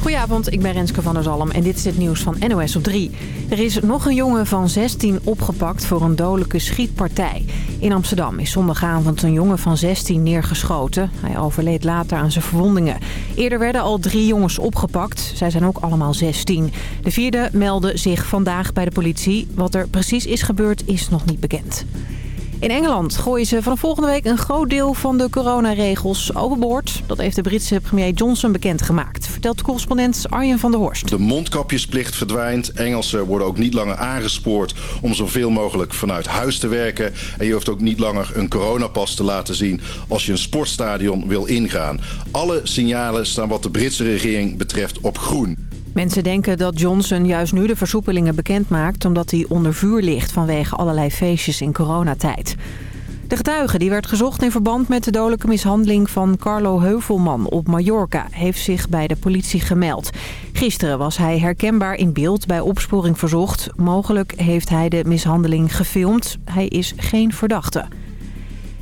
Goedenavond, ik ben Renske van der Zalm en dit is het nieuws van NOS op 3. Er is nog een jongen van 16 opgepakt voor een dodelijke schietpartij. In Amsterdam is zondagavond een jongen van 16 neergeschoten. Hij overleed later aan zijn verwondingen. Eerder werden al drie jongens opgepakt. Zij zijn ook allemaal 16. De vierde meldde zich vandaag bij de politie. Wat er precies is gebeurd is nog niet bekend. In Engeland gooien ze vanaf volgende week een groot deel van de coronaregels overboord. Dat heeft de Britse premier Johnson bekendgemaakt, vertelt correspondent Arjen van der Horst. De mondkapjesplicht verdwijnt. Engelsen worden ook niet langer aangespoord om zoveel mogelijk vanuit huis te werken. En je hoeft ook niet langer een coronapas te laten zien als je een sportstadion wil ingaan. Alle signalen staan wat de Britse regering betreft op groen. Mensen denken dat Johnson juist nu de versoepelingen bekend maakt... omdat hij onder vuur ligt vanwege allerlei feestjes in coronatijd. De getuige die werd gezocht in verband met de dodelijke mishandeling van Carlo Heuvelman op Mallorca heeft zich bij de politie gemeld. Gisteren was hij herkenbaar in beeld bij opsporing verzocht. Mogelijk heeft hij de mishandeling gefilmd. Hij is geen verdachte.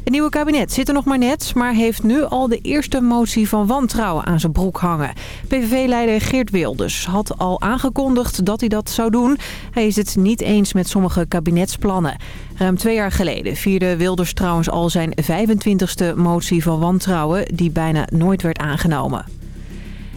Het nieuwe kabinet zit er nog maar net, maar heeft nu al de eerste motie van wantrouwen aan zijn broek hangen. PVV-leider Geert Wilders had al aangekondigd dat hij dat zou doen. Hij is het niet eens met sommige kabinetsplannen. Ruim twee jaar geleden vierde Wilders trouwens al zijn 25e motie van wantrouwen die bijna nooit werd aangenomen.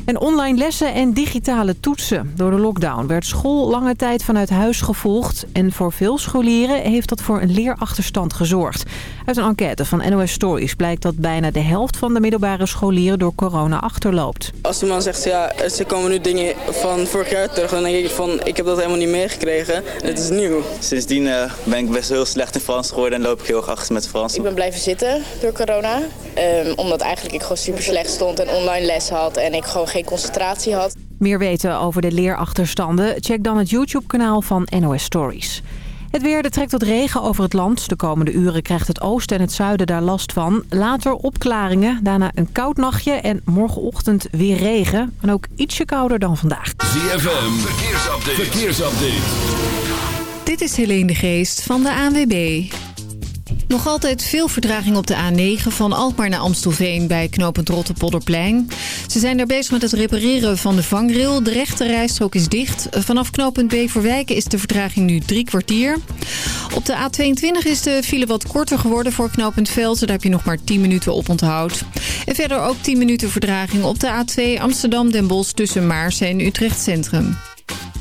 En online lessen en digitale toetsen. Door de lockdown werd school lange tijd vanuit huis gevolgd. En voor veel scholieren heeft dat voor een leerachterstand gezorgd. Uit een enquête van NOS Stories blijkt dat bijna de helft van de middelbare scholieren door corona achterloopt. Als de man zegt, ja, er komen nu dingen van vorig jaar terug, dan denk ik van, ik heb dat helemaal niet meegekregen. Het is nieuw. Sindsdien uh, ben ik best heel slecht in Frans geworden en loop ik heel erg achter met Frans. Ik ben blijven zitten door corona. Um, omdat eigenlijk ik gewoon super slecht stond en online les had en ik gewoon geen concentratie had. Meer weten over de leerachterstanden? Check dan het YouTube-kanaal van NOS Stories. Het weer, er trekt wat regen over het land. De komende uren krijgt het oosten en het zuiden daar last van. Later opklaringen, daarna een koud nachtje en morgenochtend weer regen. En ook ietsje kouder dan vandaag. ZFM, verkeersupdate. verkeersupdate. Dit is Helene de Geest van de ANWB. Nog altijd veel vertraging op de A9 van Alkmaar naar Amstelveen bij knooppunt Rotterpolderplein. Ze zijn daar bezig met het repareren van de vangrail. De rechte rijstrook is dicht. Vanaf knooppunt Beverwijk is de vertraging nu drie kwartier. Op de A22 is de file wat korter geworden voor knooppunt Velsen. Daar heb je nog maar 10 minuten op onthoud. En verder ook 10 minuten vertraging op de A2 Amsterdam-Den Bosch tussen Maarsen en Utrecht Centrum.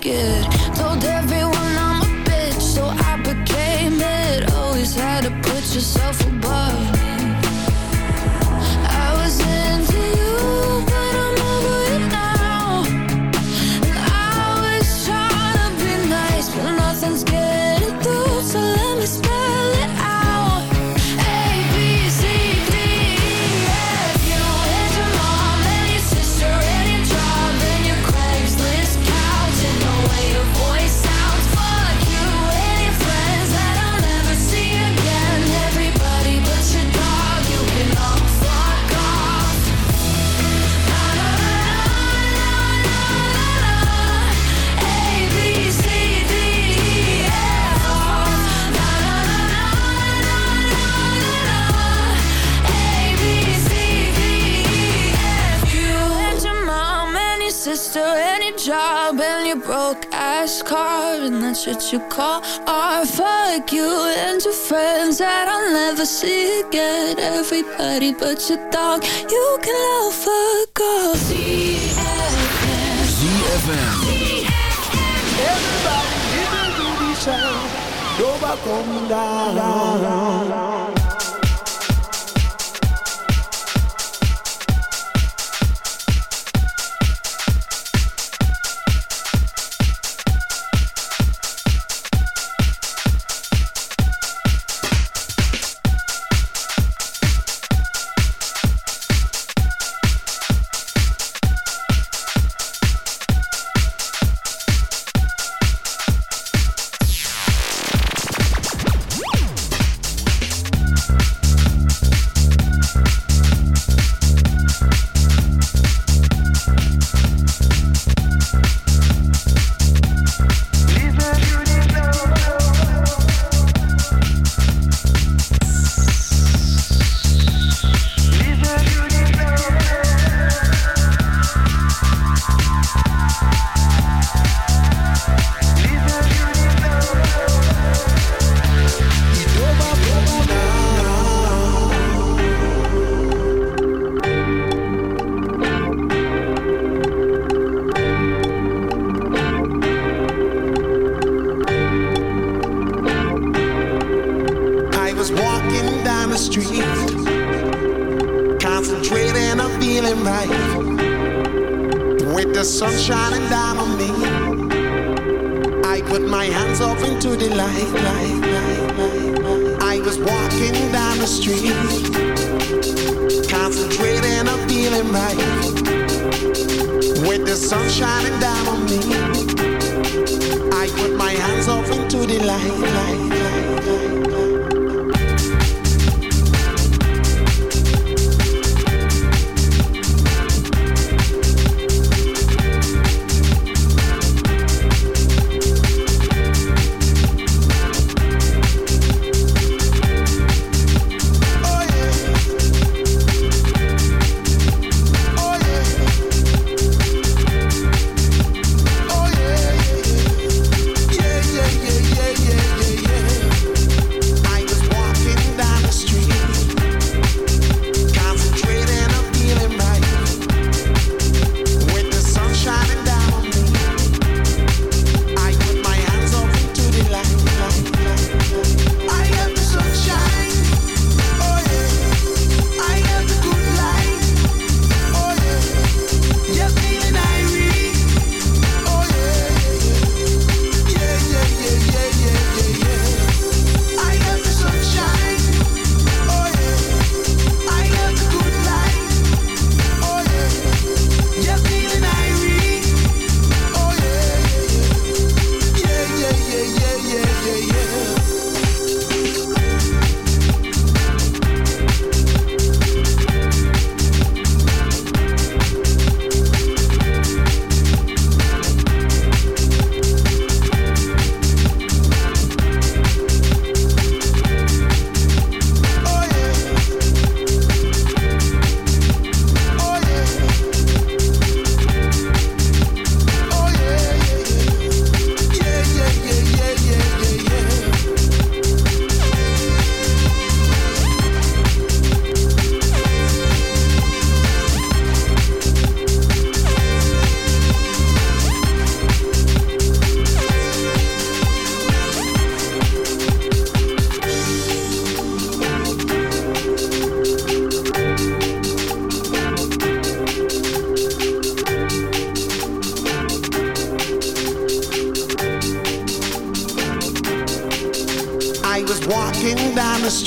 good. fast car and that's what you call art. Fuck you and your friends that I'll never see again. Everybody but your dog, you can love a girl. ZFM. ZFM. Everybody, give a booty shout. Go back home, down.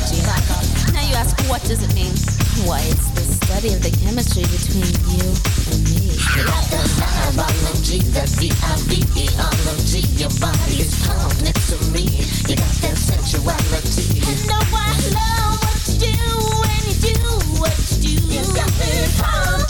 Vibology. Now you ask, what does it mean? Why, it's the study of the chemistry between you and me. Vibology, that V-I-V-E-ology. Your body is calm next to me. You got that sensuality. I know I love what you do when you do what you do. You got me calm.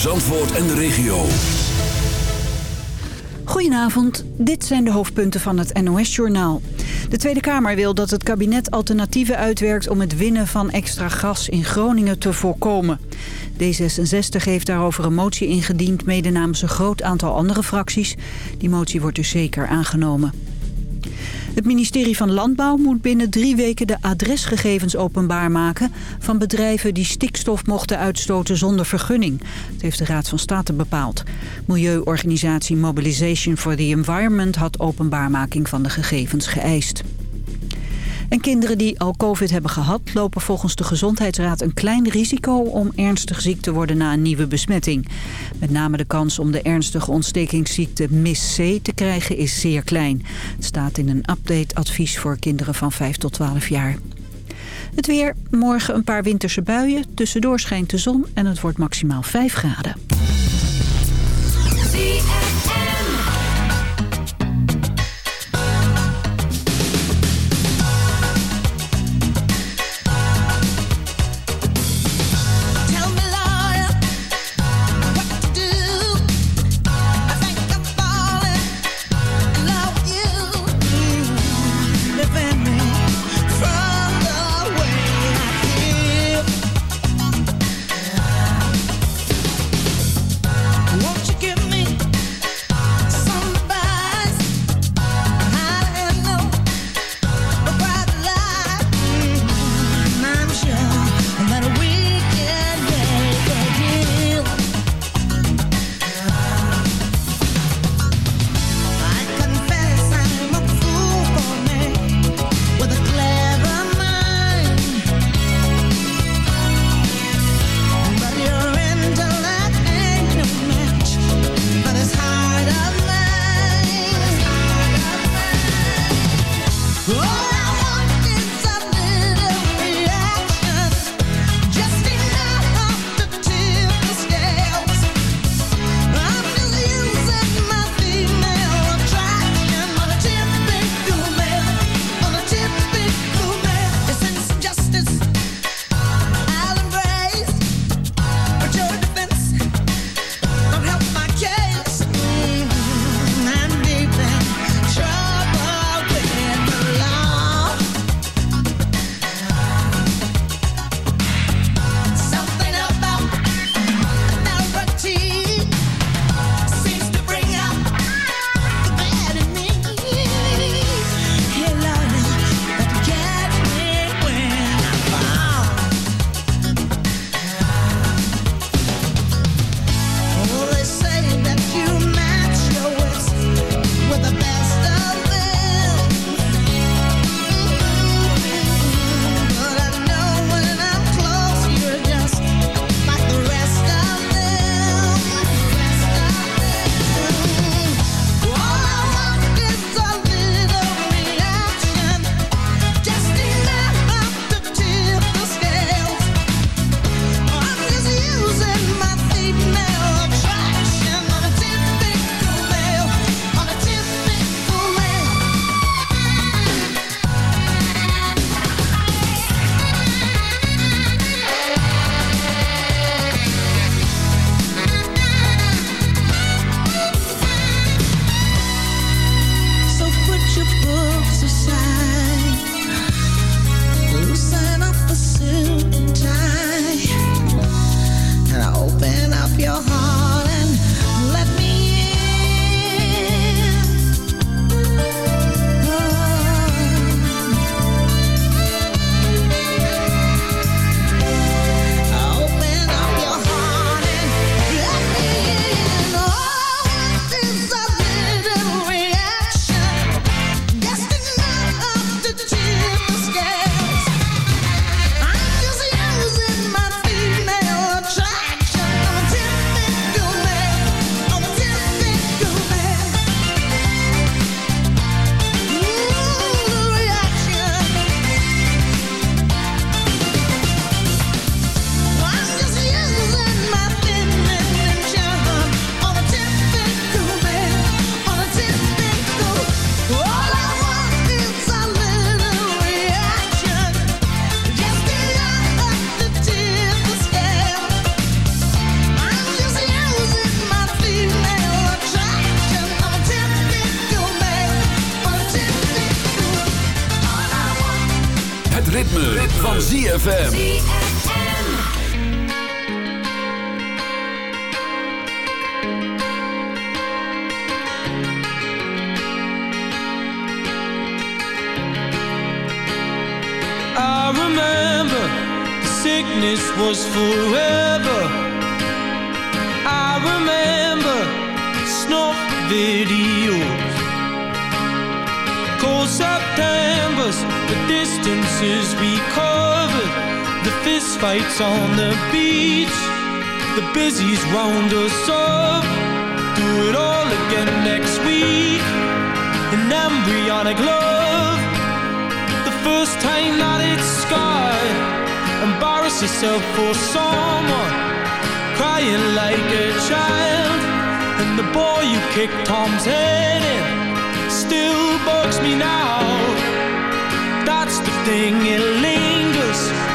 Zandvoort en de regio. Goedenavond, dit zijn de hoofdpunten van het NOS-journaal. De Tweede Kamer wil dat het kabinet alternatieven uitwerkt... om het winnen van extra gas in Groningen te voorkomen. D66 heeft daarover een motie ingediend... mede namens een groot aantal andere fracties. Die motie wordt dus zeker aangenomen. Het ministerie van Landbouw moet binnen drie weken de adresgegevens openbaar maken... van bedrijven die stikstof mochten uitstoten zonder vergunning. Dat heeft de Raad van State bepaald. Milieuorganisatie Mobilization for the Environment had openbaarmaking van de gegevens geëist. En kinderen die al covid hebben gehad... lopen volgens de Gezondheidsraad een klein risico om ernstig ziek te worden na een nieuwe besmetting. Met name de kans om de ernstige ontstekingsziekte MIS-C te krijgen is zeer klein. Het staat in een update-advies voor kinderen van 5 tot 12 jaar. Het weer, morgen een paar winterse buien. Tussendoor schijnt de zon en het wordt maximaal 5 graden. ZFM. I remember the sickness was forever. I remember snuff videos, cold September's, the distances we fights on the beach, the busies round us up. Do it all again next week. An embryonic love. The first time that it's scarred Embarrass yourself for someone. Crying like a child. And the boy you kicked Tom's head in Still bugs me now. That's the thing, it lingers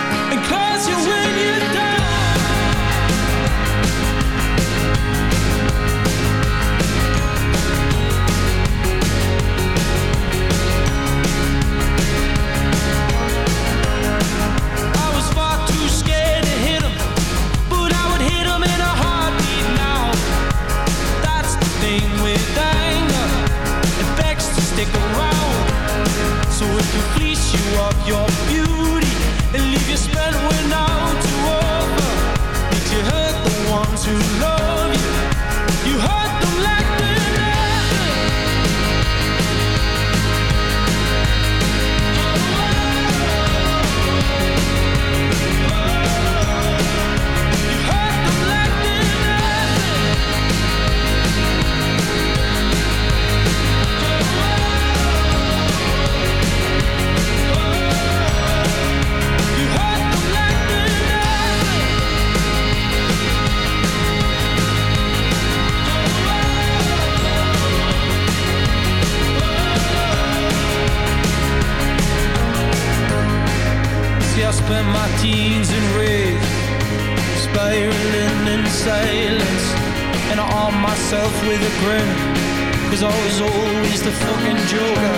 Can fleece you of your beauty and leave you spent with a grin, cause I was always the fucking joker.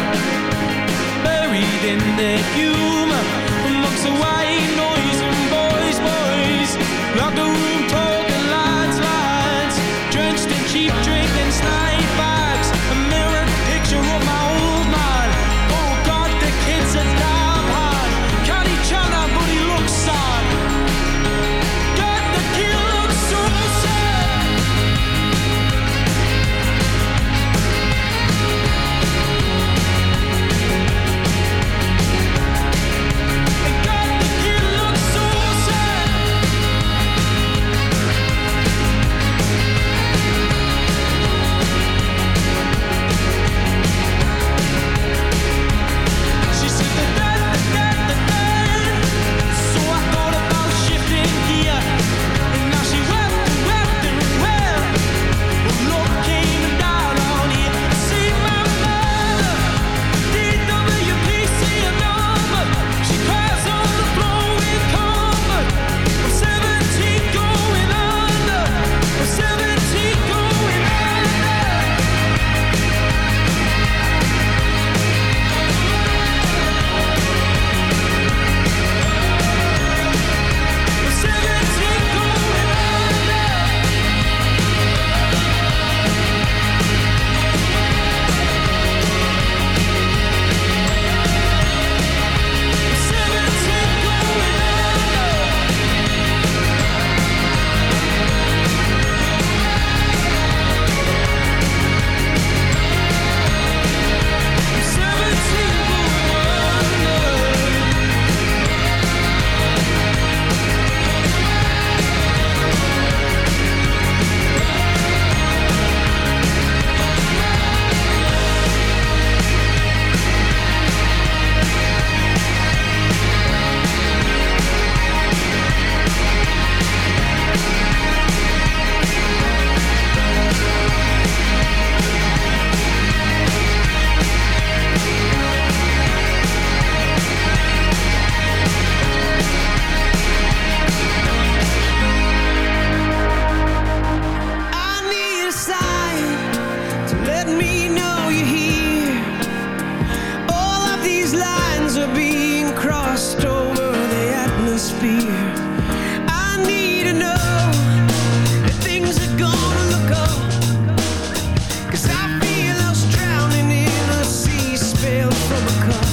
Buried in the humor, amongst the white noise and boys, boys, locker room talking lines, lines, drenched in cheap drink and snipe overcome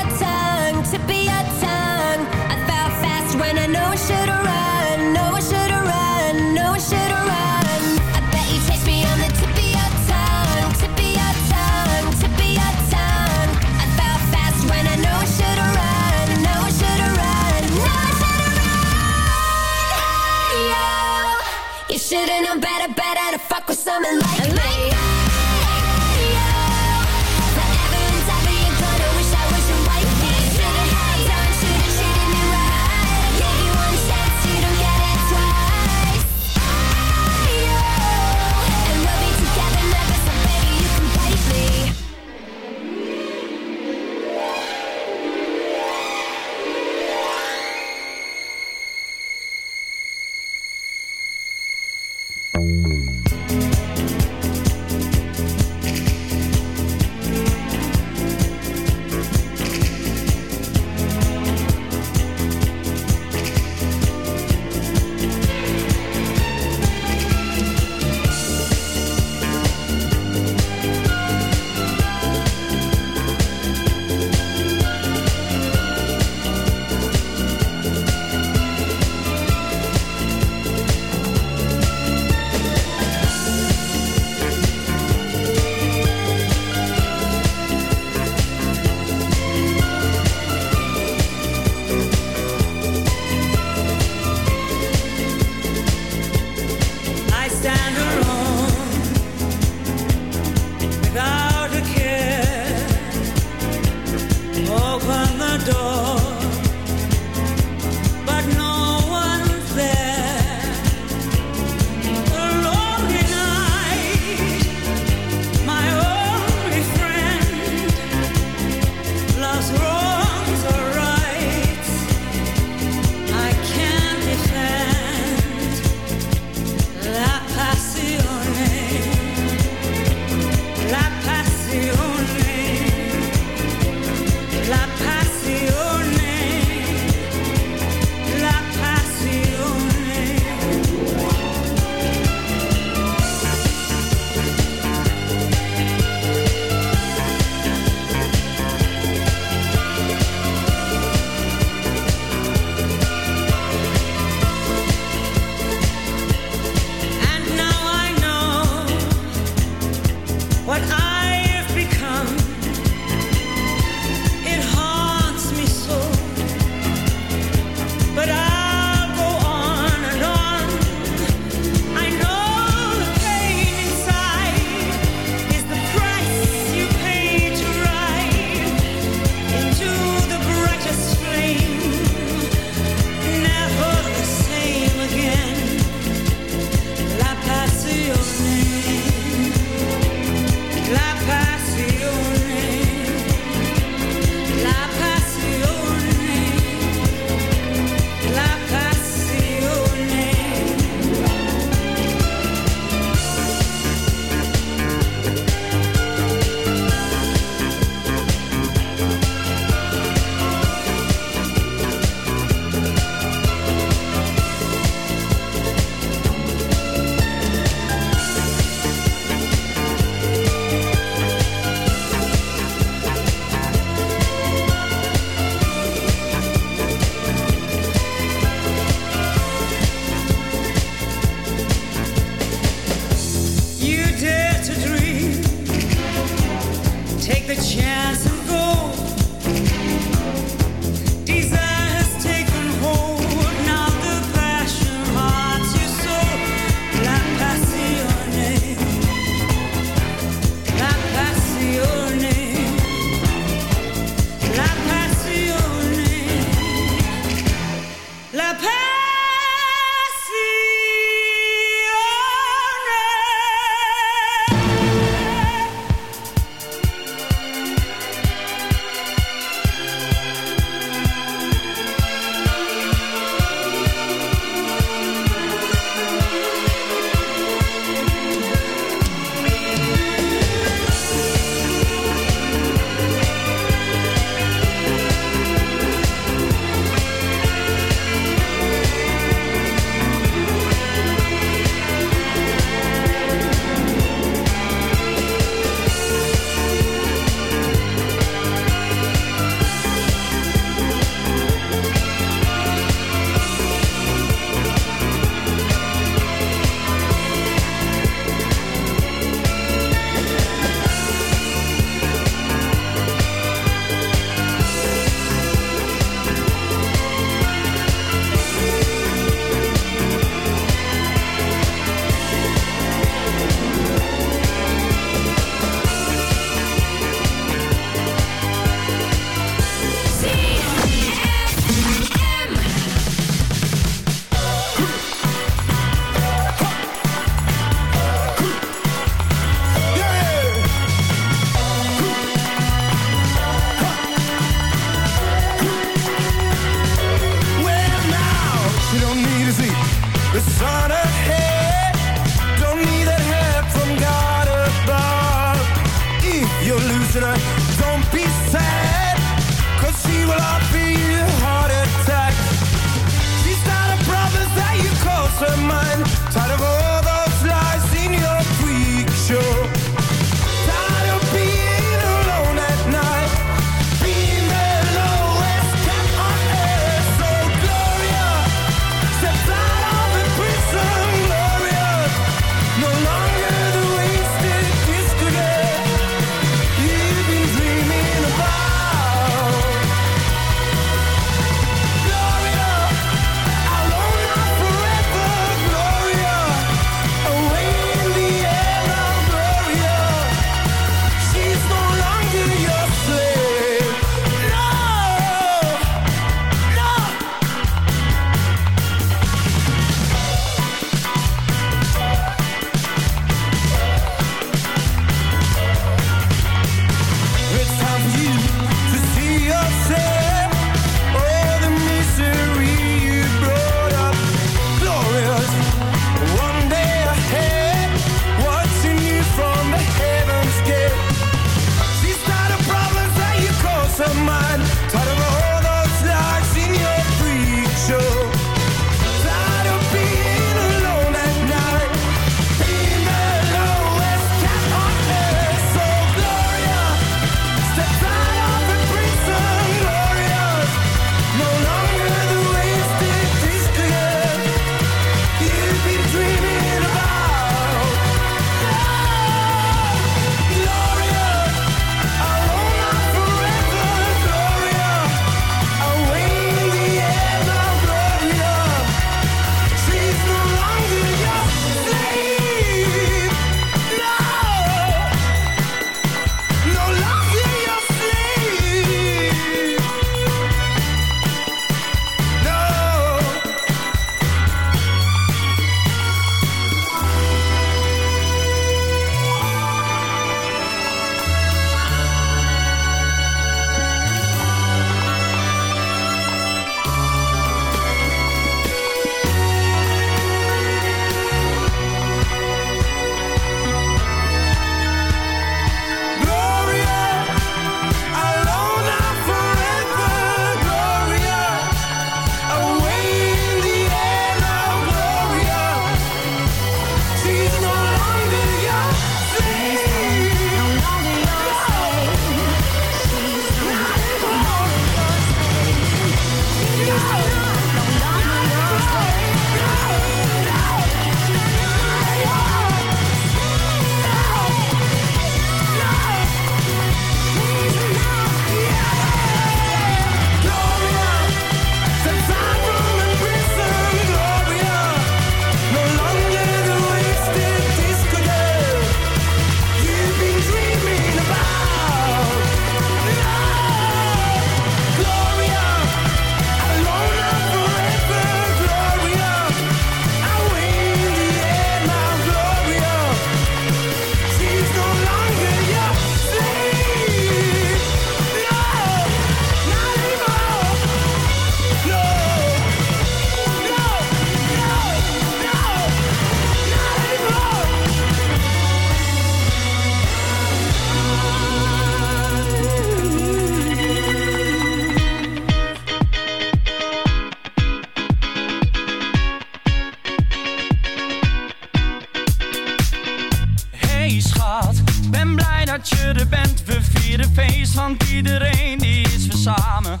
schat. Ben blij dat je er bent, we vieren feest, want iedereen die is we samen.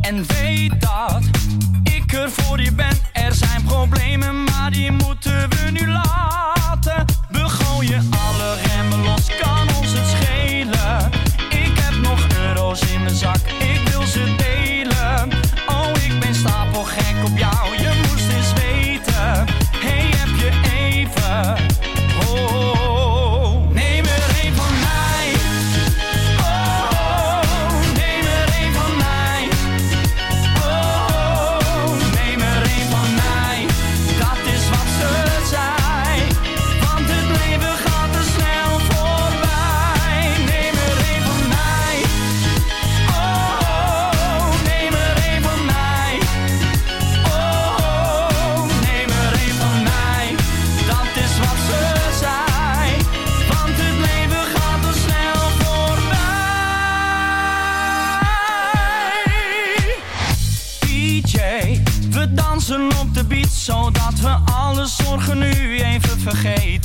En weet dat ik er voor je ben. Er zijn problemen, maar die moeten we nu laten. We gooien alle remmen los, kan ons het schelen. Ik heb nog euro's in mijn zak, ik wil ze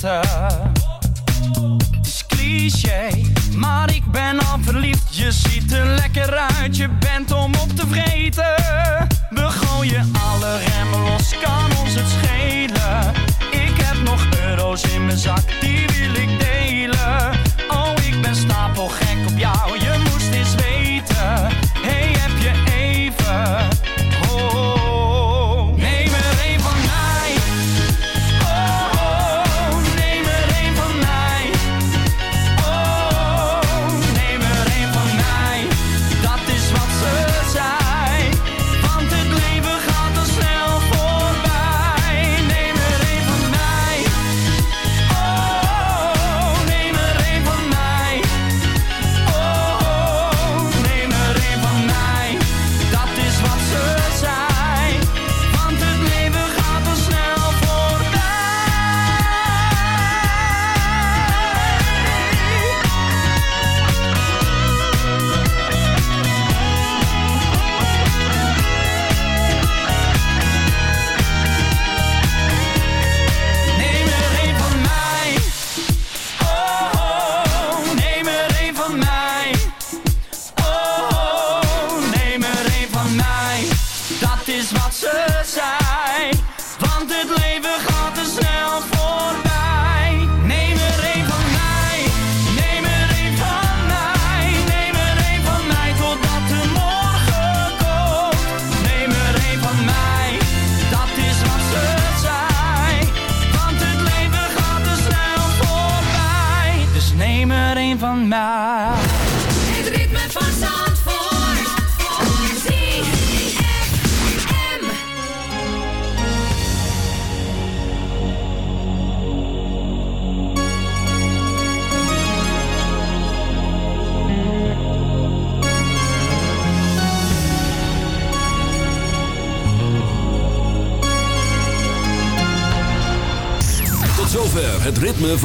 time.